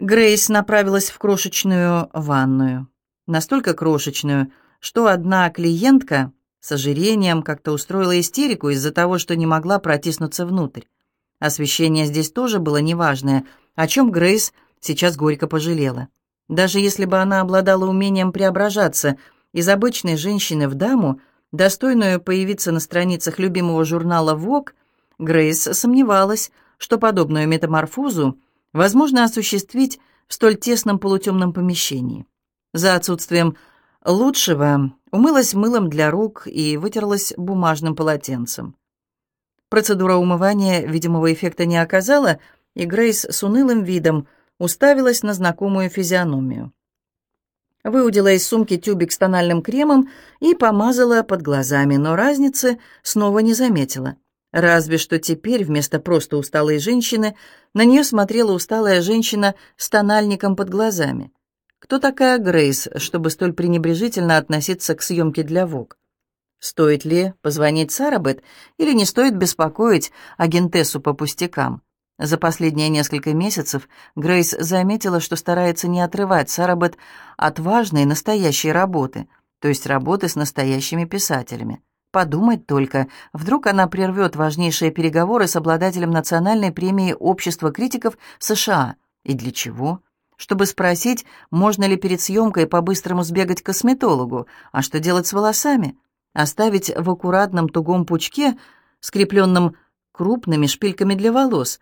Грейс направилась в крошечную ванную. Настолько крошечную, что одна клиентка с ожирением как-то устроила истерику из-за того, что не могла протиснуться внутрь. Освещение здесь тоже было неважное, о чем Грейс сейчас горько пожалела. Даже если бы она обладала умением преображаться из обычной женщины в даму, достойную появиться на страницах любимого журнала «Вог», Грейс сомневалась, что подобную метаморфозу возможно осуществить в столь тесном полутемном помещении. За отсутствием лучшего умылась мылом для рук и вытерлась бумажным полотенцем. Процедура умывания видимого эффекта не оказала, и Грейс с унылым видом уставилась на знакомую физиономию. Выудила из сумки тюбик с тональным кремом и помазала под глазами, но разницы снова не заметила. Разве что теперь вместо просто усталой женщины на нее смотрела усталая женщина с тональником под глазами. Кто такая Грейс, чтобы столь пренебрежительно относиться к съемке для ВОК? Стоит ли позвонить Сарабет или не стоит беспокоить агентессу по пустякам? За последние несколько месяцев Грейс заметила, что старается не отрывать Сарабет от важной настоящей работы, то есть работы с настоящими писателями. Подумать только, вдруг она прервет важнейшие переговоры с обладателем национальной премии Общества критиков США. И для чего? Чтобы спросить, можно ли перед съемкой по-быстрому сбегать к косметологу, а что делать с волосами? Оставить в аккуратном тугом пучке, скрепленном крупными шпильками для волос.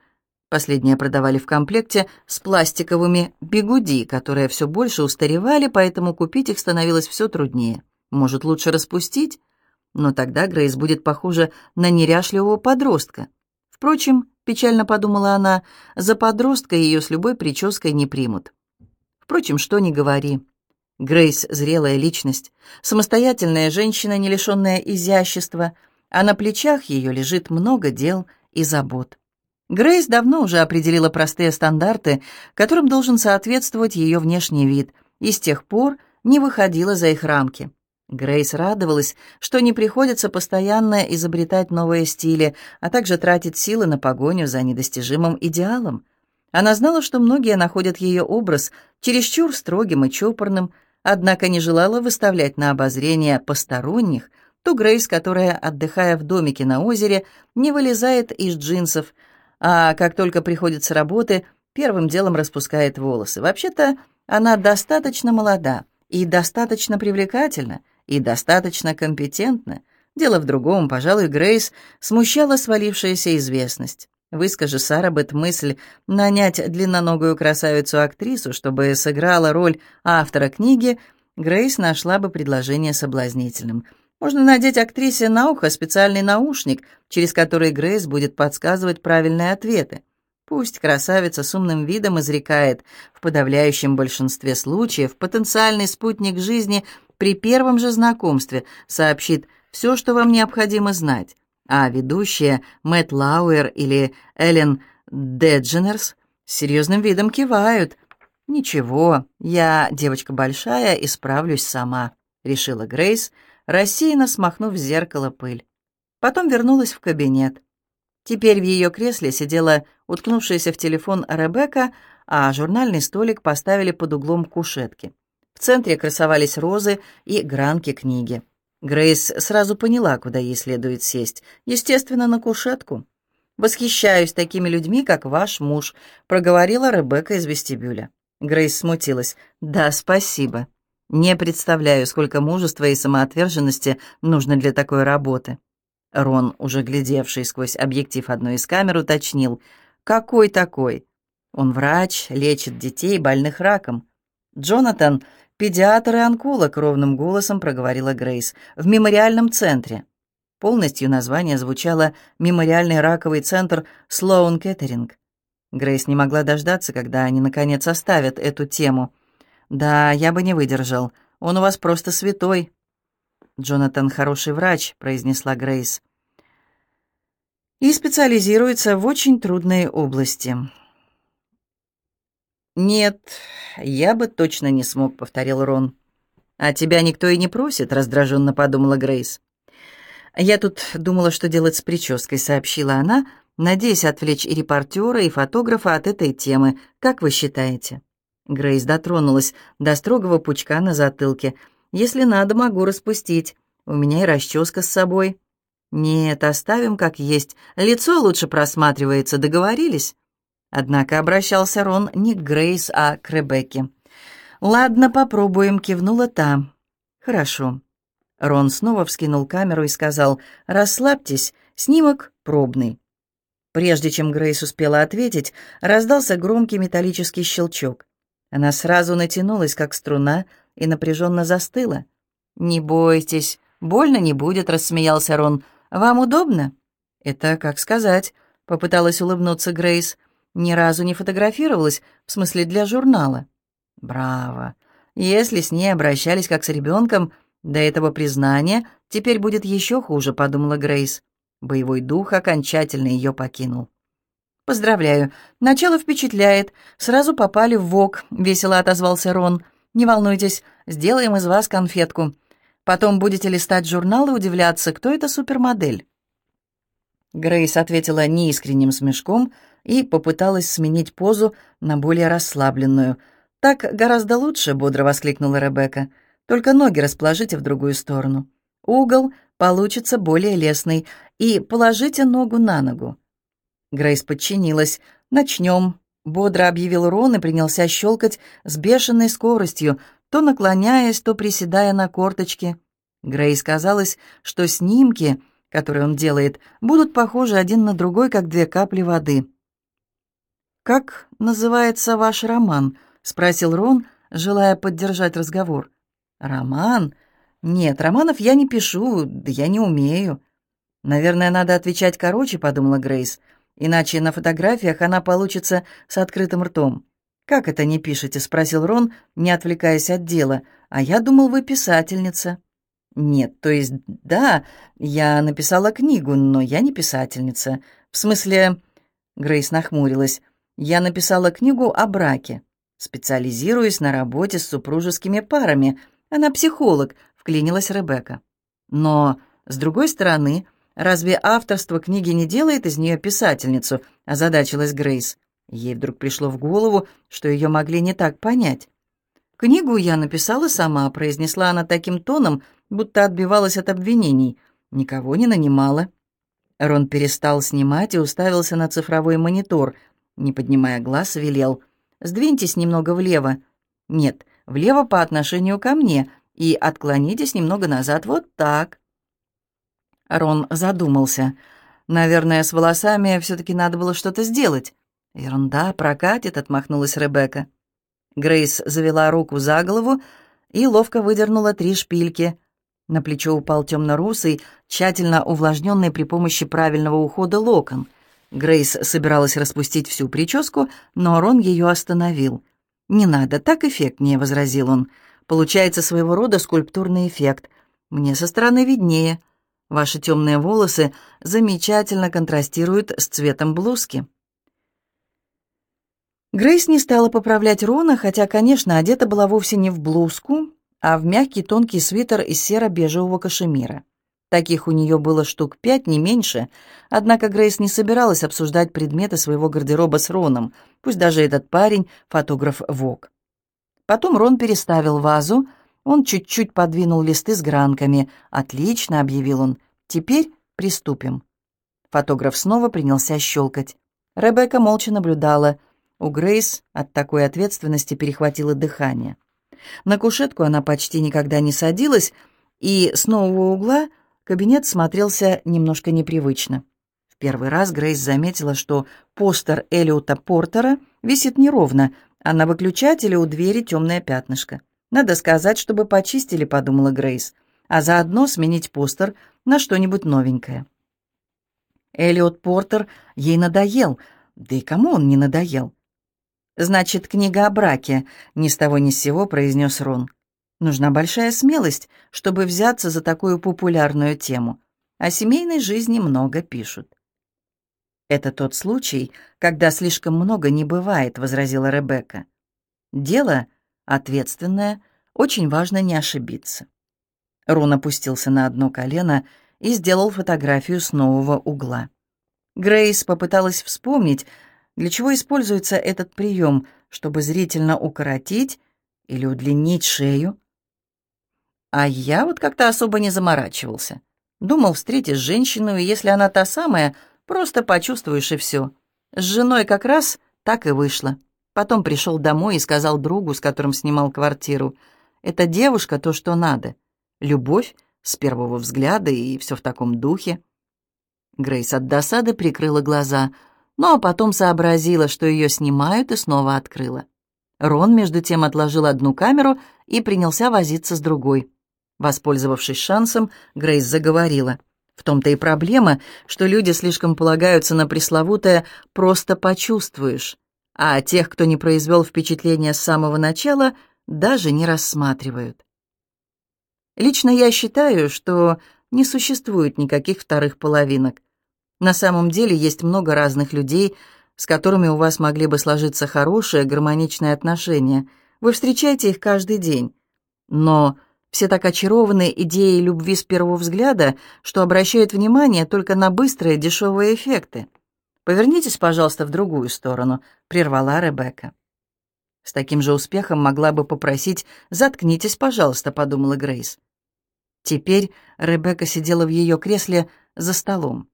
Последние продавали в комплекте с пластиковыми бигуди, которые все больше устаревали, поэтому купить их становилось все труднее. Может, лучше распустить? Но тогда Грейс будет похожа на неряшливого подростка. Впрочем, печально подумала она, за подростка ее с любой прической не примут. Впрочем, что ни говори. Грейс — зрелая личность, самостоятельная женщина, не лишенная изящества, а на плечах ее лежит много дел и забот. Грейс давно уже определила простые стандарты, которым должен соответствовать ее внешний вид, и с тех пор не выходила за их рамки. Грейс радовалась, что не приходится постоянно изобретать новые стили, а также тратить силы на погоню за недостижимым идеалом. Она знала, что многие находят ее образ чересчур строгим и чопорным, однако не желала выставлять на обозрение посторонних ту Грейс, которая, отдыхая в домике на озере, не вылезает из джинсов, а как только приходит с работы, первым делом распускает волосы. Вообще-то она достаточно молода и достаточно привлекательна, и достаточно компетентна. Дело в другом, пожалуй, Грейс смущала свалившаяся известность. Выскажи Сара Бет мысль нанять длинноногую красавицу-актрису, чтобы сыграла роль автора книги, Грейс нашла бы предложение соблазнительным. Можно надеть актрисе на ухо специальный наушник, через который Грейс будет подсказывать правильные ответы. Пусть красавица с умным видом изрекает, в подавляющем большинстве случаев потенциальный спутник жизни при первом же знакомстве сообщит все, что вам необходимо знать, а ведущие Мэтт Лауэр или Эллен Дедженерс с серьезным видом кивают. «Ничего, я девочка большая и справлюсь сама», — решила Грейс, рассеянно смахнув в зеркало пыль. Потом вернулась в кабинет. Теперь в ее кресле сидела уткнувшаяся в телефон Ребекка, а журнальный столик поставили под углом кушетки. В центре красовались розы и гранки книги. Грейс сразу поняла, куда ей следует сесть. Естественно, на кушетку. «Восхищаюсь такими людьми, как ваш муж», — проговорила Ребекка из вестибюля. Грейс смутилась. «Да, спасибо. Не представляю, сколько мужества и самоотверженности нужно для такой работы». Рон, уже глядевший сквозь объектив одной из камер, уточнил. «Какой такой?» «Он врач, лечит детей, больных раком». Джонатан «Педиатр и онколог», — ровным голосом проговорила Грейс, — «в мемориальном центре». Полностью название звучало «Мемориальный раковый центр Слоун Кеттеринг». Грейс не могла дождаться, когда они, наконец, оставят эту тему. «Да, я бы не выдержал. Он у вас просто святой». «Джонатан хороший врач», — произнесла Грейс. «И специализируется в очень трудной области. «Нет, я бы точно не смог», — повторил Рон. «А тебя никто и не просит», — раздраженно подумала Грейс. «Я тут думала, что делать с прической», — сообщила она, надеясь отвлечь и репортера, и фотографа от этой темы. «Как вы считаете?» Грейс дотронулась до строгого пучка на затылке. «Если надо, могу распустить. У меня и расческа с собой». «Нет, оставим как есть. Лицо лучше просматривается. Договорились?» Однако обращался Рон не к Грейс, а к Ребекке. «Ладно, попробуем», — кивнула та. «Хорошо». Рон снова вскинул камеру и сказал, «Расслабьтесь, снимок пробный». Прежде чем Грейс успела ответить, раздался громкий металлический щелчок. Она сразу натянулась, как струна, и напряженно застыла. «Не бойтесь, больно не будет», — рассмеялся Рон. «Вам удобно?» «Это как сказать», — попыталась улыбнуться Грейс. «Ни разу не фотографировалась, в смысле для журнала». «Браво! Если с ней обращались как с ребенком, до этого признания теперь будет еще хуже», — подумала Грейс. Боевой дух окончательно ее покинул. «Поздравляю. Начало впечатляет. Сразу попали в ВОК», — весело отозвался Рон. «Не волнуйтесь, сделаем из вас конфетку. Потом будете листать журнал и удивляться, кто это супермодель». Грейс ответила неискренним смешком и попыталась сменить позу на более расслабленную. «Так гораздо лучше», — бодро воскликнула Ребекка. «Только ноги расположите в другую сторону. Угол получится более лесный, и положите ногу на ногу». Грейс подчинилась. «Начнем», — бодро объявил Рон и принялся щелкать с бешеной скоростью, то наклоняясь, то приседая на корточки. Грейс казалось, что снимки, которые он делает, будут похожи один на другой, как две капли воды. «Как называется ваш роман?» — спросил Рон, желая поддержать разговор. «Роман? Нет, романов я не пишу, да я не умею». «Наверное, надо отвечать короче», — подумала Грейс. «Иначе на фотографиях она получится с открытым ртом». «Как это не пишете?» — спросил Рон, не отвлекаясь от дела. «А я думал, вы писательница». «Нет, то есть, да, я написала книгу, но я не писательница. В смысле...» Грейс нахмурилась. «Я написала книгу о браке. Специализируюсь на работе с супружескими парами. Она психолог», — вклинилась Ребекка. «Но, с другой стороны, Разве авторство книги не делает из нее писательницу?» – озадачилась Грейс. Ей вдруг пришло в голову, что ее могли не так понять. «Книгу я написала сама», — произнесла она таким тоном, будто отбивалась от обвинений. «Никого не нанимала». Рон перестал снимать и уставился на цифровой монитор. Не поднимая глаз, велел. «Сдвиньтесь немного влево». «Нет, влево по отношению ко мне, и отклонитесь немного назад, вот так». Рон задумался. «Наверное, с волосами все-таки надо было что-то сделать». «Ерунда, прокатит», — отмахнулась Ребекка. Грейс завела руку за голову и ловко выдернула три шпильки. На плечо упал темно-русый, тщательно увлажненный при помощи правильного ухода локон. Грейс собиралась распустить всю прическу, но Рон ее остановил. «Не надо, так эффектнее», — возразил он. «Получается своего рода скульптурный эффект. Мне со стороны виднее. Ваши темные волосы замечательно контрастируют с цветом блузки». Грейс не стала поправлять Рона, хотя, конечно, одета была вовсе не в блузку, а в мягкий тонкий свитер из серо-бежевого кашемира. Таких у нее было штук пять, не меньше, однако Грейс не собиралась обсуждать предметы своего гардероба с Роном, пусть даже этот парень — фотограф ВОК. Потом Рон переставил вазу, он чуть-чуть подвинул листы с гранками. «Отлично», — объявил он. «Теперь приступим». Фотограф снова принялся щелкать. Ребекка молча наблюдала. У Грейс от такой ответственности перехватило дыхание. На кушетку она почти никогда не садилась, и с нового угла кабинет смотрелся немножко непривычно. В первый раз Грейс заметила, что постер Элиота Портера висит неровно, а на выключателе у двери темное пятнышко. «Надо сказать, чтобы почистили», — подумала Грейс, «а заодно сменить постер на что-нибудь новенькое». Элиот Портер ей надоел, да и кому он не надоел? «Значит, книга о браке», — ни с того ни с сего произнес Рон. «Нужна большая смелость, чтобы взяться за такую популярную тему. О семейной жизни много пишут». «Это тот случай, когда слишком много не бывает», — возразила Ребекка. «Дело ответственная, очень важно не ошибиться. Рон опустился на одно колено и сделал фотографию с нового угла. Грейс попыталась вспомнить, для чего используется этот прием, чтобы зрительно укоротить или удлинить шею. А я вот как-то особо не заморачивался. Думал, встретишь женщину, и если она та самая, просто почувствуешь и все. С женой как раз так и вышло. Потом пришел домой и сказал другу, с которым снимал квартиру, «Эта девушка то, что надо. Любовь с первого взгляда и все в таком духе». Грейс от досады прикрыла глаза, но потом сообразила, что ее снимают, и снова открыла. Рон, между тем, отложил одну камеру и принялся возиться с другой. Воспользовавшись шансом, Грейс заговорила. В том-то и проблема, что люди слишком полагаются на пресловутое «просто почувствуешь», а тех, кто не произвел впечатления с самого начала, даже не рассматривают. Лично я считаю, что не существует никаких вторых половинок. На самом деле есть много разных людей, с которыми у вас могли бы сложиться хорошие, гармоничные отношения. Вы встречаете их каждый день. Но все так очарованы идеей любви с первого взгляда, что обращают внимание только на быстрые дешевые эффекты. «Повернитесь, пожалуйста, в другую сторону», — прервала Ребекка. С таким же успехом могла бы попросить «заткнитесь, пожалуйста», — подумала Грейс. Теперь Ребекка сидела в ее кресле за столом.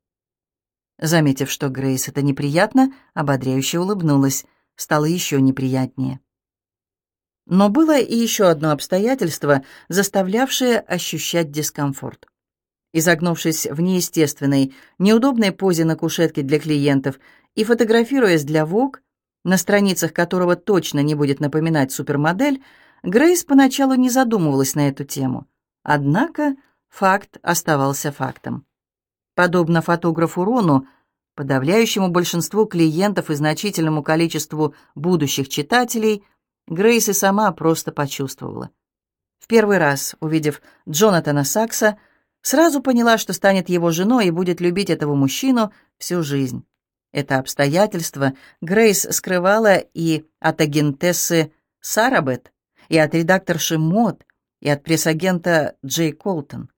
Заметив, что Грейс это неприятно, ободряюще улыбнулась. Стало еще неприятнее. Но было и еще одно обстоятельство, заставлявшее ощущать дискомфорт. Изогнувшись в неестественной, неудобной позе на кушетке для клиентов и фотографируясь для ВОК, на страницах которого точно не будет напоминать супермодель, Грейс поначалу не задумывалась на эту тему. Однако факт оставался фактом. Подобно фотографу Рону, подавляющему большинству клиентов и значительному количеству будущих читателей – Грейс и сама просто почувствовала. В первый раз, увидев Джонатана Сакса, сразу поняла, что станет его женой и будет любить этого мужчину всю жизнь. Это обстоятельство Грейс скрывала и от агентессы Сарабет, и от редакторши Мод, и от пресс-агента Джей Колтон.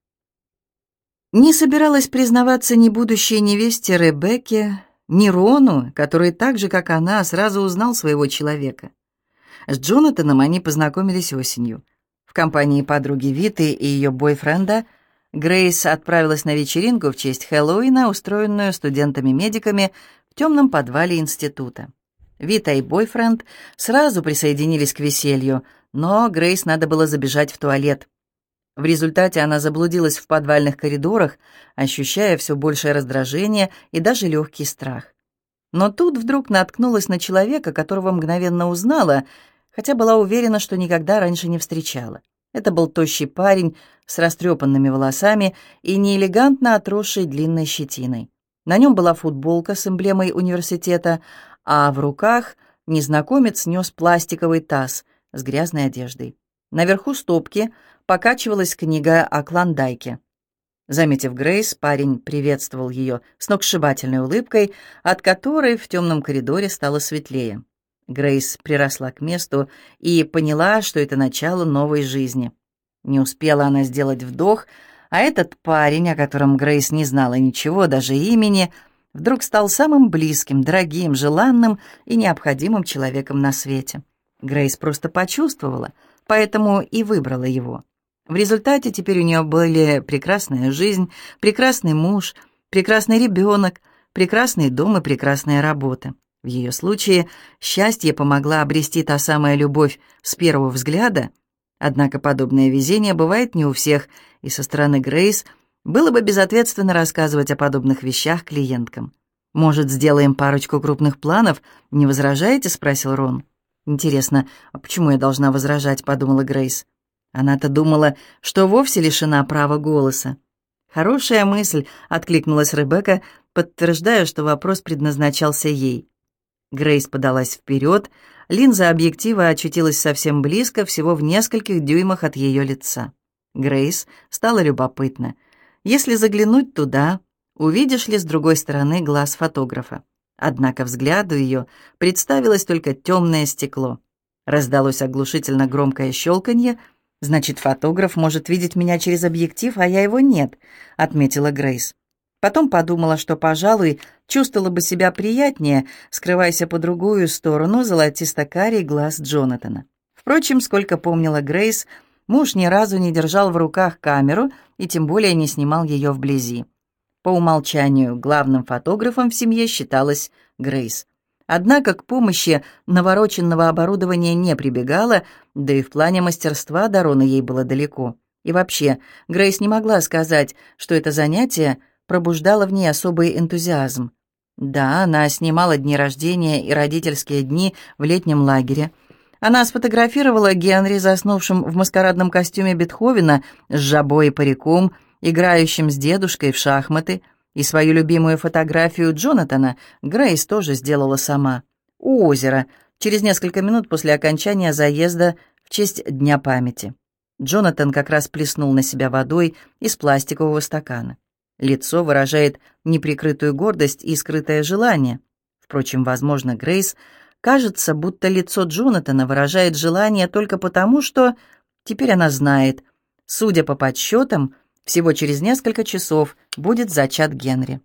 Не собиралась признаваться ни будущей невесте Ребекке, ни Рону, который так же, как она, сразу узнал своего человека. С Джонатаном они познакомились осенью. В компании подруги Виты и ее бойфренда Грейс отправилась на вечеринку в честь Хэллоуина, устроенную студентами-медиками в темном подвале института. Вита и бойфренд сразу присоединились к веселью, но Грейс надо было забежать в туалет. В результате она заблудилась в подвальных коридорах, ощущая все большее раздражение и даже легкий страх. Но тут вдруг наткнулась на человека, которого мгновенно узнала хотя была уверена, что никогда раньше не встречала. Это был тощий парень с растрепанными волосами и неэлегантно отросшей длинной щетиной. На нем была футболка с эмблемой университета, а в руках незнакомец нес пластиковый таз с грязной одеждой. Наверху стопки покачивалась книга о Клондайке. Заметив Грейс, парень приветствовал ее с ногсшибательной улыбкой, от которой в темном коридоре стало светлее. Грейс приросла к месту и поняла, что это начало новой жизни. Не успела она сделать вдох, а этот парень, о котором Грейс не знала ничего, даже имени, вдруг стал самым близким, дорогим, желанным и необходимым человеком на свете. Грейс просто почувствовала, поэтому и выбрала его. В результате теперь у нее были прекрасная жизнь, прекрасный муж, прекрасный ребенок, прекрасный дом и прекрасная работа. В ее случае счастье помогла обрести та самая любовь с первого взгляда, однако подобное везение бывает не у всех, и со стороны Грейс было бы безответственно рассказывать о подобных вещах клиенткам. «Может, сделаем парочку крупных планов? Не возражаете?» — спросил Рон. «Интересно, а почему я должна возражать?» — подумала Грейс. Она-то думала, что вовсе лишена права голоса. «Хорошая мысль», — откликнулась Ребекка, подтверждая, что вопрос предназначался ей. Грейс подалась вперед, линза объектива очутилась совсем близко, всего в нескольких дюймах от ее лица. Грейс стала любопытна. Если заглянуть туда, увидишь ли с другой стороны глаз фотографа. Однако взгляду ее представилось только темное стекло. Раздалось оглушительно громкое щелканье. «Значит, фотограф может видеть меня через объектив, а я его нет», — отметила Грейс. Потом подумала, что, пожалуй, чувствовала бы себя приятнее, скрываясь по другую сторону золотисто-карий глаз Джонатана. Впрочем, сколько помнила Грейс, муж ни разу не держал в руках камеру и тем более не снимал ее вблизи. По умолчанию главным фотографом в семье считалась Грейс. Однако к помощи навороченного оборудования не прибегала, да и в плане мастерства Дарона ей было далеко. И вообще, Грейс не могла сказать, что это занятие пробуждало в ней особый энтузиазм. Да, она снимала дни рождения и родительские дни в летнем лагере. Она сфотографировала Генри, заснувшим в маскарадном костюме Бетховена, с жабой и париком, играющим с дедушкой в шахматы — и свою любимую фотографию Джонатана Грейс тоже сделала сама. У озера, через несколько минут после окончания заезда в честь Дня памяти. Джонатан как раз плеснул на себя водой из пластикового стакана. Лицо выражает неприкрытую гордость и скрытое желание. Впрочем, возможно, Грейс кажется, будто лицо Джонатана выражает желание только потому, что теперь она знает, судя по подсчетам, всего через несколько часов будет зачат Генри.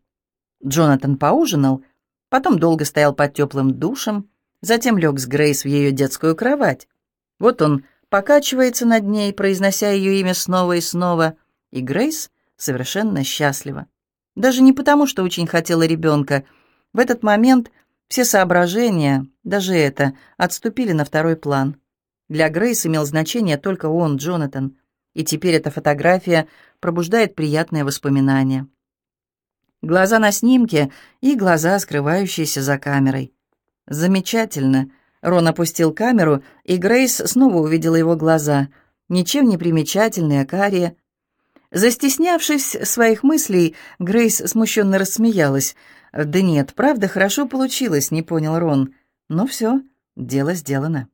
Джонатан поужинал, потом долго стоял под теплым душем, затем лег с Грейс в ее детскую кровать. Вот он покачивается над ней, произнося ее имя снова и снова, и Грейс совершенно счастлива. Даже не потому, что очень хотела ребенка. В этот момент все соображения, даже это, отступили на второй план. Для Грейс имел значение только он, Джонатан, и теперь эта фотография пробуждает приятные воспоминания. Глаза на снимке и глаза, скрывающиеся за камерой. Замечательно. Рон опустил камеру, и Грейс снова увидела его глаза, ничем не примечательные, карие. Застеснявшись своих мыслей, Грейс смущенно рассмеялась. «Да нет, правда, хорошо получилось», — не понял Рон. «Ну все, дело сделано».